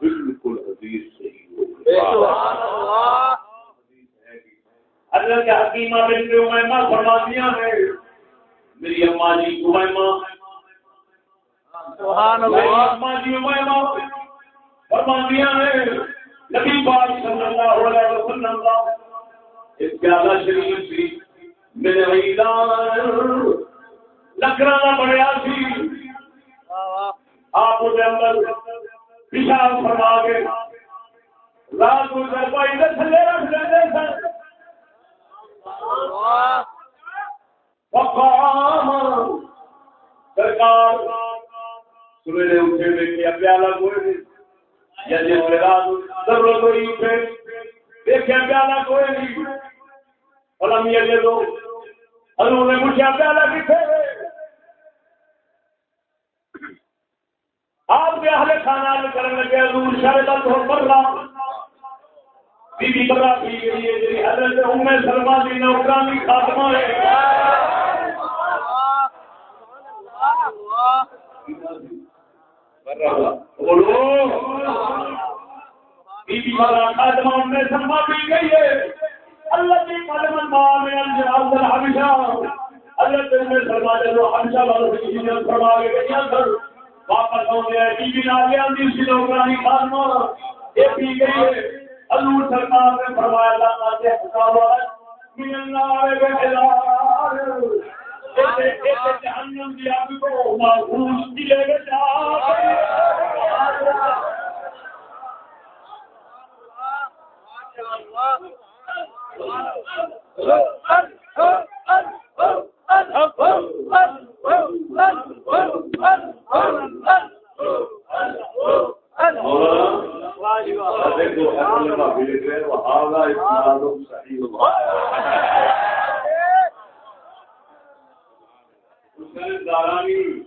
بالکل حدیث صحیح ہو گئی. سبحان اللہ حضرت حکیمہ بنت امیمہ فرماتی ہیں میری اماں جی امیمہ سبحان میری اللہ اماں جی امیمہ فرماتی ہیں نبی پاک صلی اللہ علیہ وسلم کا۔ ایک پیالہ شریف سی میرے ویدان لکڑا کا سی۔ آپ اس اندر پیشاب فرما کے رات کو چرپائی کے تھلے رکھ دیتے سن۔ وقام سرکار سویرے اٹھے پیالہ کوئی رات ضرورت ہوئی اٹھے۔ پیالہ کوئی نہیں۔ یہ جی دو۔ حضور نے پوچھا پیالہ کتنے آپ کے اہل کرنے لگے، حضور شاید ہو برلا بی بی برا گئی ہے جی حضرت ام سلمہ دی نوکرانی خاتمہ ہے۔ بولو۔ بی بی برا خاتمہ ام پی گئی ہے۔ اللہ کی کلمہ ماں میں الجلال الحبشہ حضرت ام سلمہ جو حبشہ والوں کی ہجرت فرما کے گئی ہیں واپس ہو گیا بی بی ناگے اندی سی نوکرانی خاتمہ یہ پی گئی ہے۔ حضور سرکار نے فرمایا لانا سے حسابات من النار بحلال جہنم کی آگ کو محفوظ کی لے کے جا دیکھو اصل میں بھیج رہے وہ آگا اسناد صحیح حسین دارانی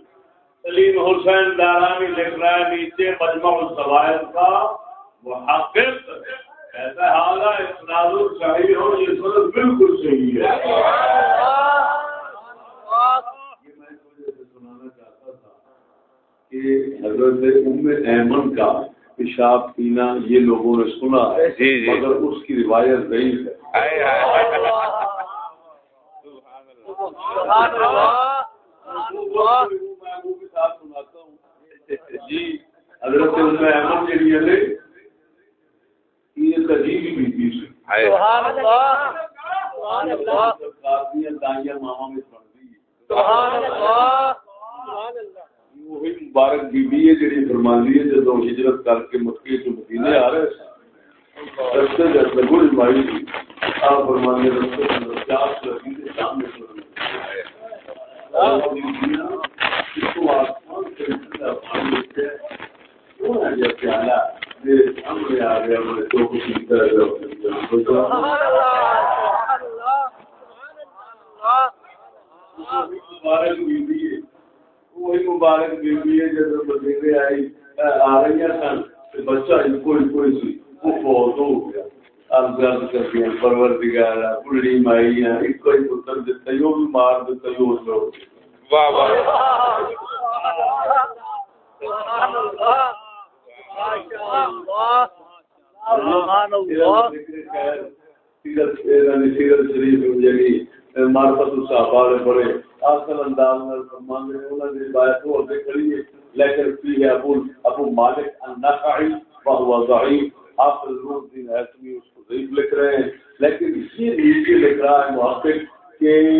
سلیم حسین دارانی لکھ رہا ہے نیچے مجمع السوائد کا۔ محقق ایسا حال ہے اسناد صحیح ہو یہ سن بالکل صحیح ہے۔ یہ میں سنانا چاہتا تھا کہ حضرت ام ایمن کا پیشاب پینا یہ لوگوں نے سنا ہے جی، جی۔ مگر اس کی روایت ضعیف ہے۔ سبحان اللہ۔ جی حضرت ام ایمن کے لیے لے۔ یہ تجیب بھی تھی ہائے سبحان اللہ سبحان اللہ کافیاں دائیاں ماما میں بن گئی سبحان اللہ سبحان اللہ۔ وہی مبارک بی بی ہے جڑی فرماندی ہے جدو ہجرت کر کے مکے تو مدینے آ رہے سن۔ رستے جب لگو مائی تھی آپ فرماندے رستے لگی تھی سامنے مبارک بیوی ہے وہی مبارک بیوی ہے جب آئی آ رہی سن بچہ کوئی کوئی سی وہ بہت ہو گیا۔ اب گرد کر دیا پرور دگارا بڑی مائی ہیں ایک کوئی پتر دیتا یہ بھی مار دیتا یہ لوگ واہ واہ۔ اللہ سیرت شریف جڑی معرفت الصحابہ نے بڑے آسن انداز میں فرمانے ہیں انہوں نے روایت ہو کے کھڑی ہے۔ لیکن فی ہے ابو ابو مالک النخعی وهو ضعیف۔ حافظ نور الدین حتمی اس کو ضعیف لکھ رہے ہیں۔ لیکن یہ نیچے لکھ رہا ہے محقق کہ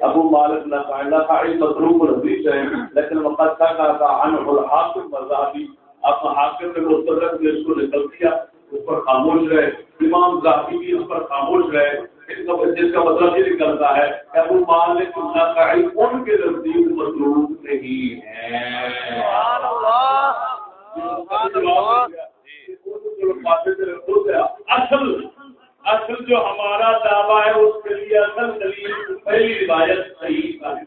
ابو مالک نخعی نخعی مطلوب الحدیث ہے۔ لیکن وقت کا تھا عنہ الحاکم مذہبی آپ حاکم نے مستدرک نے اس کو نکل دیا اس پر خاموش رہے۔ امام ذاتی بھی اس پر خاموش رہے۔ جس کا مطلب یہ نکلتا ہے کہ ابو مالک نقعی ان کے نزدیک مطلوب نہیں ہے۔ اصل اصل جو ہمارا دعویٰ ہے اس کے لیے اصل دلیل پہلی روایت صحیح جان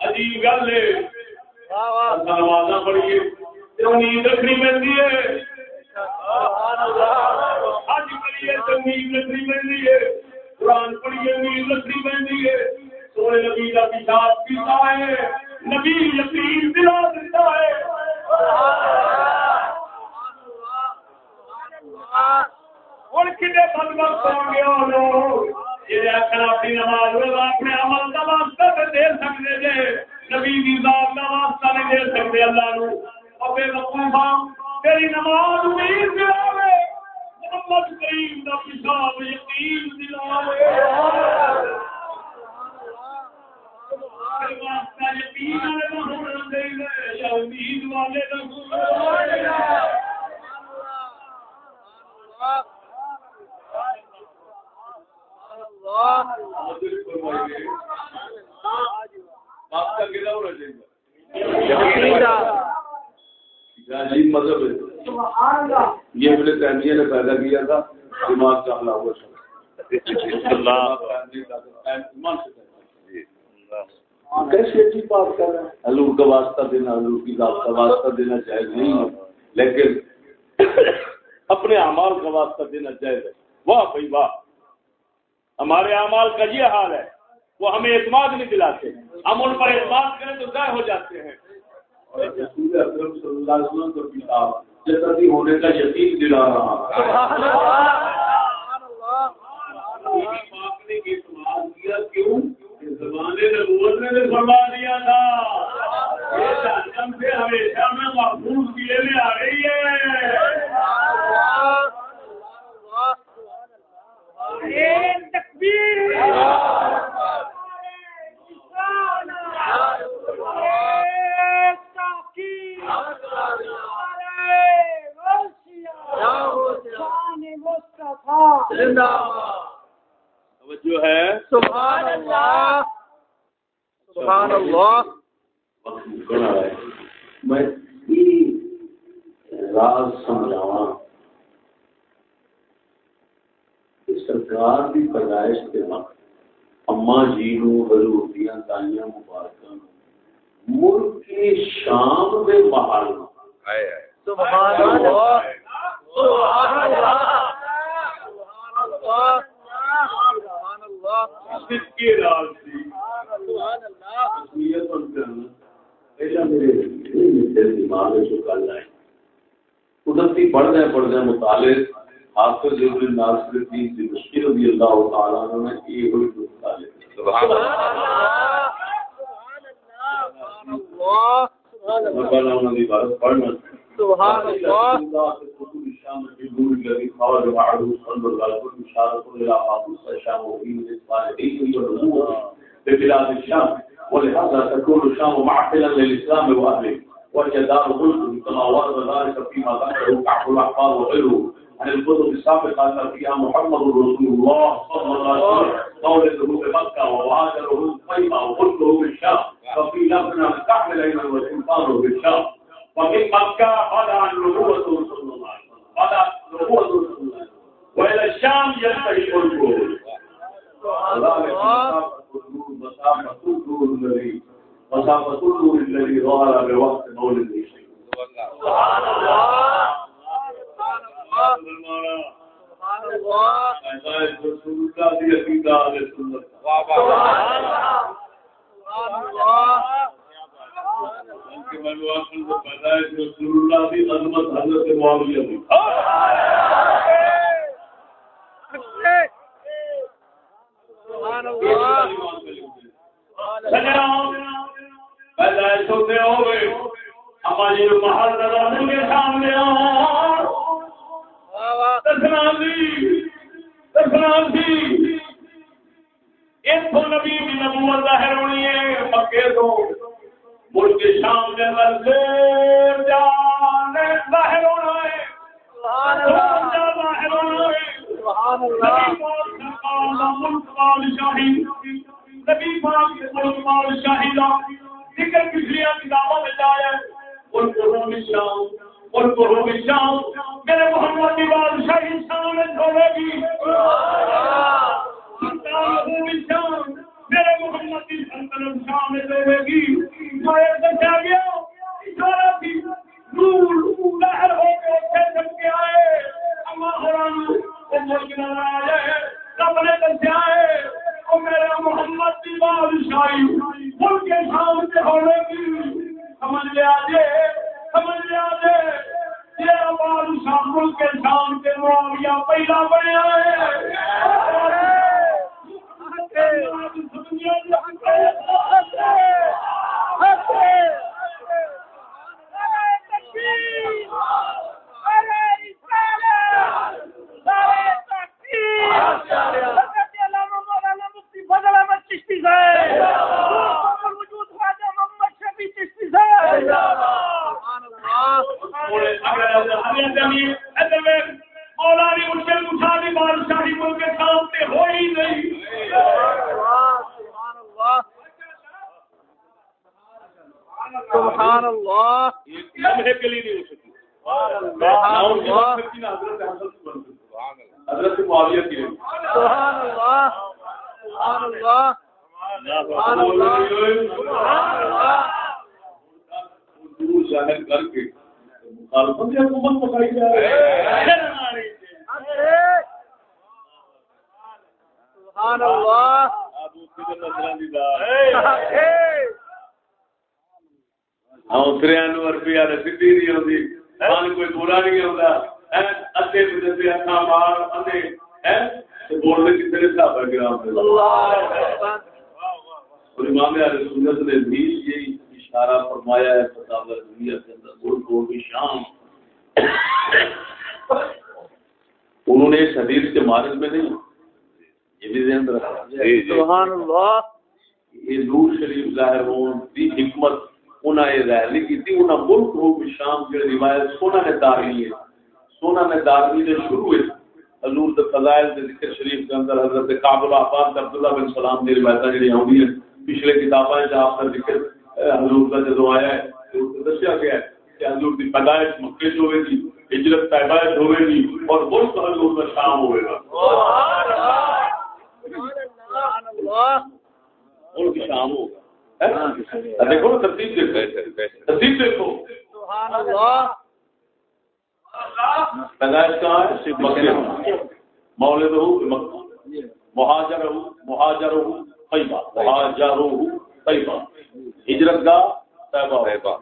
عجیب گل ہے نماز پڑھیے۔ امید رکھنی پہنتی ہے حج تو ہے۔ قرآن پڑھیے ہے سونے نبی کا پیشاب پیتا ہے۔ نبی یقین دلا دیتا ہے۔ ہوں بد وقت ہو گیا آخر اپنی نماز اپنے عمل کا واسطہ دے سکتے جی نبی کی ذات کا واسطہ نہیں دے سکتے اللہ نو۔ وقوفا تیری نماز امید دلاوے محمد کریم کا پیشاب یقین دلاوے۔ یقین والے کا ہونا چاہیے یا امید والے کا ہونا عجیب مذہب ہے۔ یہ ابن تیمیہ نے پیدا کیا تھا دماغ کا حملہ ہوا کیسی اچھی بات کر رہے ہیں؟ حضور کا واسطہ دینا حضور کی ذات کا واسطہ دینا جائز نہیں ہے۔ لیکن اپنے اعمال کا واسطہ دینا جائز ہے۔ واہ بھائی واہ۔ ہمارے اعمال کا یہ حال ہے وہ ہمیں اعتماد نہیں دلاتے۔ ہم ان پر اعتماد کریں تو ضائع ہو جاتے ہیں۔ اور رسول اکرم صلی اللہ علیہ وسلم کا کتاب جنتی ہونے کا یقین دلا رہا پاک نے اعتماد کیا کیوں زمانے نبوت نے فرما دیا تھا یہ جہنم سے ہمیشہ میں محفوظ کیے میں آ رہی ہے تکبیر جو ہے سبحان اللہ۔ سبحان اللہ میں راز سمجھاوا سرکار کی پیدائش کے وقت اما جی نو حضور دیا تائیاں مبارکاں ملک کے شام کے محل سبحان اللہ سبحان اللہ سبحان اللہ۔ کے راز سبحان اللہ۔ تسمیت اور کرنا ایسا میرے میرے دماغ میں جو کل آئے قدرتی پڑھ جائے پڑھ جائے مطالعے حافظ ابن ناصر الدین دمشقی رضی اللہ تعالیٰ عنہ نے یہ ہوئی مطالعے سبحان سبحان اللہ۔ اللہ۔ ربنا الذي بارك الشام ولهذا تكون الشام معقلا للاسلام واهله وهي دار ملك كما ورد ذلك فيما ذكره كعب الاحبار وغيره عن الكتب السابقه فيها محمد رسول الله. صلى الله عليه وسلم مولده بمكه وهاجره الخيمه وغسله بالشام وفي لفظ تحمل ايضا وسلطانه بالشام. ومن مكة بدأ النبوة صلى الله عليه وسلم. بدأ النبوة صلى الله عليه وسلم. وإلى الشام ينتهي ملكه مسافة النور الذي مسافة النور الذي ظهر بوقت مولد سبحان واہ سبحان اللہ محل رسول کے سامنے اتوں نبی کی نبوت ظاہر ہونی ہے مکے تو ملک شام کے اندر ظاہر ہونا ہے۔ ظاہر ہونا ہے۔ ملک بادشاہی نبی پاک ملک بادشاہی دا ذکر پچھلی کتابوں میں آیا ہے روم شام۔ ان کو روم شام میرے محمد کی بادشاہی شام میں چھوڑے گی. روم شام میرے محمد کی سلطنت شام میں چھوڑے گی. جو ایک گیا اشارہ تھی نور لہر ہو کے اٹھے چل کے آئے. اما قرآن وہ ملک نظر آ جائے رب نے دسیا ہے وہ میرے محمد کی بادشاہی ملک شام سے ہونے سمجھ لیا جے جی؟ سمجھ لیا جے یہ بادشاہ ملک کے شام کے معاویہ پہلا بنیا ہے۔ سبحان اللہ مولانا مشکل مشاہدی بادشاہی ملک کے سامنے ہو ہی نہیں۔ سبحان اللہ۔ ایک لمحے کے لیے نہیں ہو سکتی۔ حضرت معاویہ کی سبحان اللہ۔ سبحان اللہ۔ سبحان اللہ۔ ظاہر کر کے سبحان اللہ ہاں پہ یار سیدھی نہیں ہوتی من کوئی برا نہیں ہوتا ادھے بدھے اکھا مار ادھے ہیں بول دے۔ کتنے امام سنت نے بھی یہی اشارہ فرمایا ہے فتاوی دنیا کے اندر ملک ہو بھی شام۔ انہوں نے اس حدیث کے مارد میں نہیں یہ بھی ذہن رکھا سبحان اللہ۔ یہ نور شریف ظاہر ہون دی حکمت انہاں یہ ظاہر نہیں کی تھی انہاں ملک ہو بھی شام کے روایت سونا نے دارنی ہے۔ سونا نے دارنی نے شروع ہے۔ حضور دے فضائل دے ذکر شریف کے اندر حضرت کعب العباس عبداللہ بن سلام دی روایتاں جڑی آؤندی ہیں۔ پچھلے کتاباں وچ آپ کا ذکر حضور کا جدو آیا ہے دسیا گیا ہے، کہ حضور دی پیدائش مکے سے ہوئے گی، ہجرت طیبہ سے ہوئے گی، اور ملک حضور کا شام ہوئے گا۔ ملک شام ہوگا۔ دیکھو نا، ترتیب دیکھو۔ ترتیب دیکھو۔ پیدائش کہاں ہے؟ صرف مکے مولد ہو مہاجر ہو مہاجر ہو طیبہ مہاجر ہو۔ طیبہ۔ ہجرت کا طیبہ؟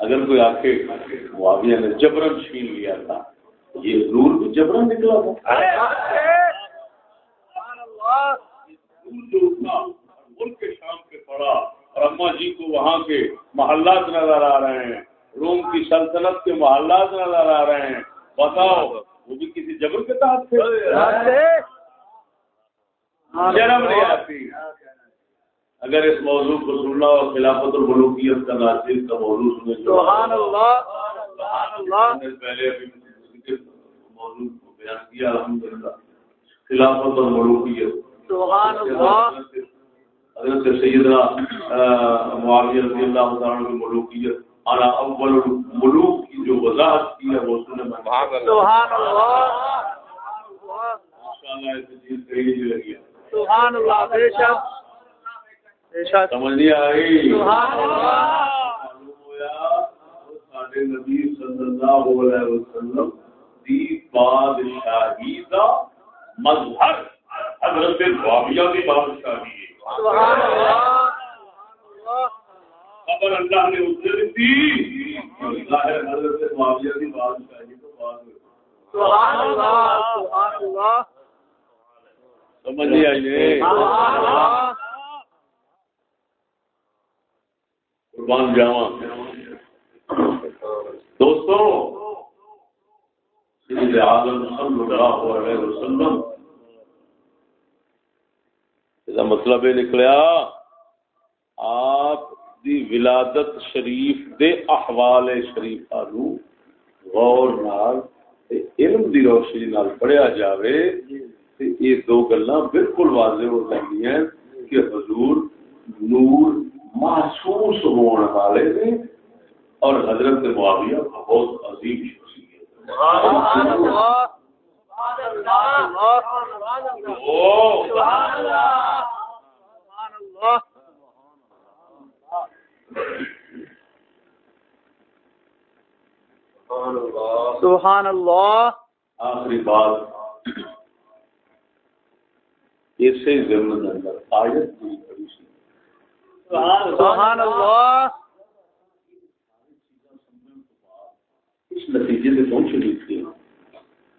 اگر کوئی آخے معاویہ نے جبرن چھین لیا تھا یہ ضرور بھی جبرن نکلا تھا۔ سبحان اللہ۔ دور جو اٹھا ملک کے شام پہ پڑا اور اما جی کو وہاں کے محلات نظر آ رہے ہیں روم کی سلطنت کے محلات نظر آ رہے ہیں۔ بتاؤ وہ بھی کسی جبر کے تحت تھے۔ شرم نہیں آتی۔ اگر اس موضوع کو سننا اور خلافت الملوکیت کا ناصر کا موضوع سنے سبحان اللہ۔ سبحان پہلے موضوع کو بیان کیا الحمدللہ۔ خلافت اور ملوکیت سبحان اللہ۔ حضرت سیدنا معاویہ رضی اللہ تعالیٰ کی ملوکیت۔ اور اول ملوک کی جو وضاحت کی ہے وہ سنے میں سبحان اللہ۔ سبحان اللہ۔ سبحان اللہ بے شک۔ سمجھ سبحان اللہ۔ نبی صلی اللہ علیہ وسلم دی بادشاہی دا مظہر حضرت معاویہ کی بادشاہی۔ ہے سبحان اللہ۔ خبر اللہ نے اس سے دی. ظاہر حضرت معاویہ کی بادشاہی تو بعد میں سبحان اللہ سبحان اللہ۔ سمجھ نہیں آئی نے سبحان اللہ۔ قربان جاواں۔ دوستو سید عالم صلی اللہ علیہ وسلم یہ مطلب یہ نکلیا آپ دی ولادت شریف دے احوال شریفہ نو غور نال تے علم دی روشنی نال پڑھیا جاوے تے یہ دو گلاں بالکل واضح ہو جاندیاں کہ حضور نور محسوس ہونے والے نے اور حضرت معاویہ بہت عظیم شخصیت سبحان اللہ سبحان اللہ سبحان اللہ سبحان اللہ سبحان اللہ سبحان اللہ آخری بات اسی ضمن اندر آیت کی بڑی سی سبحان اللہ اس نتیجے سے پہنچ گئی تھی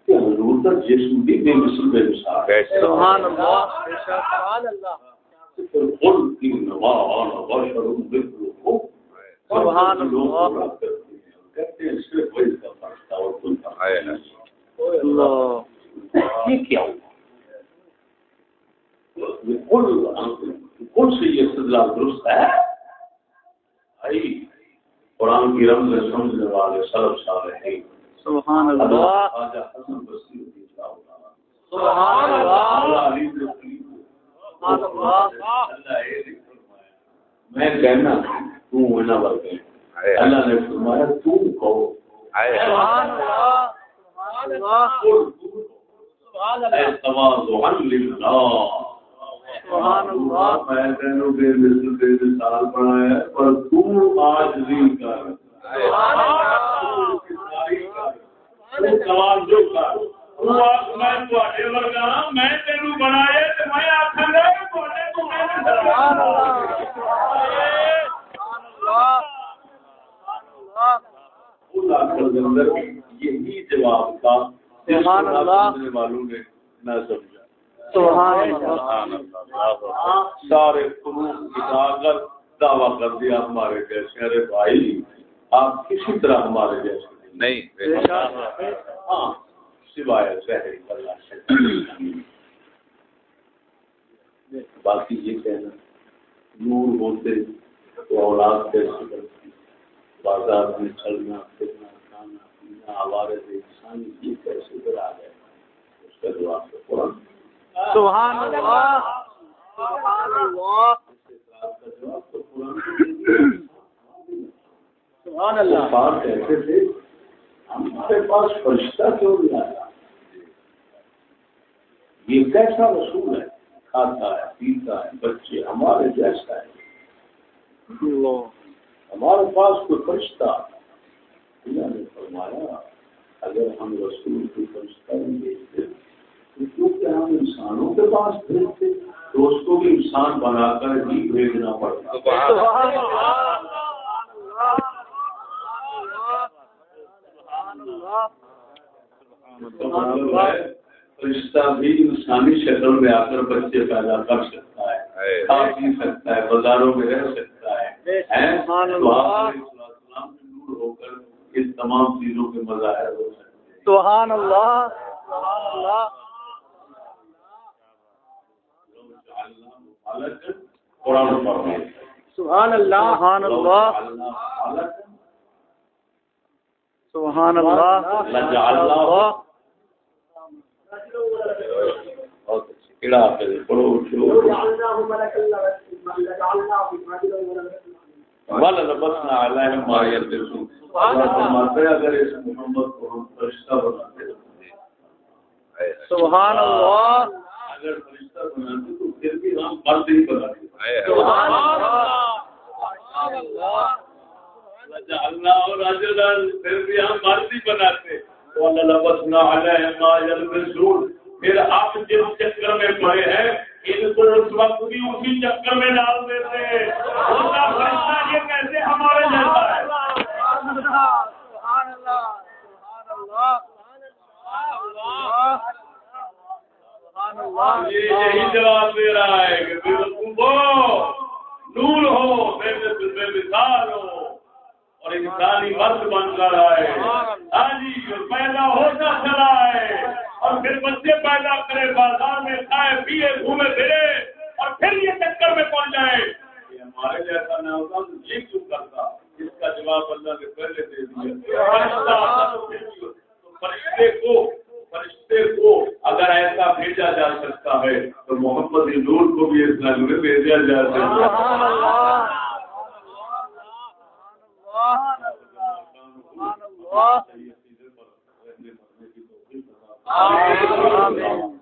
کہ حضور کا جسم بھی بے مثل بے مثال ہے سبحان اللہ سبحان اللہ قل انما انا بشر مثلكم سبحان اللہ۔ کہتے ہیں صرف وہی کا فرق تھا اور کوئی فرق نہیں اللہ۔ یہ کیا ہوا قل قل سے یہ استدلال درست ہے بھائی قرآن کی رمز سمجھنے والے سلف صالحین سبحان اللہ۔ خواجہ حسن بصری رضی اللہ تعالیٰ سبحان اللہ اللہ علی سے قریب ہو۔ سبحان اللہ اللہ یہ نہیں فرمایا۔ میں کہنا تو ہونا ورگے اللہ نے فرمایا تو کہو۔ سبحان اللہ سبحان اللہ۔ سبحان اللہ۔ تواضعا للہ سبحان اللہ۔ میں تینوں بے مثل بے مثال بنایا پر تو بھی کر سبحان اللہ۔ تو تواضع کر میں تواڈے ورگا میں تینوں بنایا تے میں آکھاں گا تواڈے تو میں سبحان اللہ۔ یہی جواب تھا سبحان اللہ۔ سننے والوں نے نہ سمجھا۔ سبحان اللہ۔ سارے فروغ مٹا کر دعویٰ کر دیا ہمارے جیسے۔ ارے بھائی آپ کسی طرح ہمارے جیسے؟ نہیں بے شک۔ ہاں سوائے شہری اللہ سے۔ باقی یہ کہنا نور ہوتے تو اولاد کیسے بنتی بازار میں چلنا پھرنا کھانا پینا آوارے انسانی یہ کیسے کرا گئے۔ اس کا جواب تو قرآن۔ سبحان اللہ۔ سبحان اللہ سبحان اللہ۔ بات کہتے تھے ہمارے پاس فرشتہ کیوں نہیں آیا؟ یہ کیسا رسول ہے؟ کھاتا ہے پیتا ہے بچے ہمارے جیسا ہے۔ ہمارے پاس کوئی فرشتہ اللہ نے فرمایا اگر ہم رسول کو فرشتہ نہیں بھیجتے تو کیونکہ ہم انسانوں کے پاس بھیجتے تو اس کو بھی انسان بنا کر ہی بھیجنا پڑتا رشتہ بھی انسانی شکل میں آ کر بچے پیدا کر سکتا ہے کھا پی سکتا ہے بازاروں میں رہ سکتا ہے ہو کر ان تمام چیزوں کے مظاہر ہو سکتے ہیں۔ سبحان اللہ۔ سبحان اللہ۔ قرآن سبحان اللہ۔ سبحان اللہ۔ سبحان اللہ۔ کیڑا پڑھو علیہم ما یلبسون اللہ فرماتا ہے اگر اس محمد کو ہم فرشتہ بناتے سبحان اللہ. اگر فرشتہ بناتے تو پھر بھی ہم مرد ہی بناتے سبحان اللہ. سبحان اللہ. اللہ رجلا پھر بھی ہم بناتے. عَلَيْهِمْ مَا يَلْبِسُونَ. پھر آپ جس چکر میں پڑے ہیں ان کو اس وقت بھی اسی چکر میں ڈال دیتے ان کا فیصلہ یہ کیسے ہمارے جیسا ہے یہی جواب دے رہا ہے کہ نور ہو بے مثال ہو۔ اور انسانی مرد بن کر آئے۔ ہاں جی پیدا ہوتا چلا ہے اور پھر بچے پیدا کرے، بازار میں کھائے، پیے، گھومے، پھرے۔ اور پھر یہ چکر میں پہنچ جائے۔ ہمارے جیسا نہ ہوتا یہ کیوں کرتا۔ اس کا جواب اللہ نے پہلے دے دیا۔ فرشتے کو فرشتے کو اگر ایسا بھیجا جا سکتا ہے، تو محمد نور کو بھی اس رنگ میں بھیجا جا سکتا سبحان اللہ سبحان اللہ آمین آمین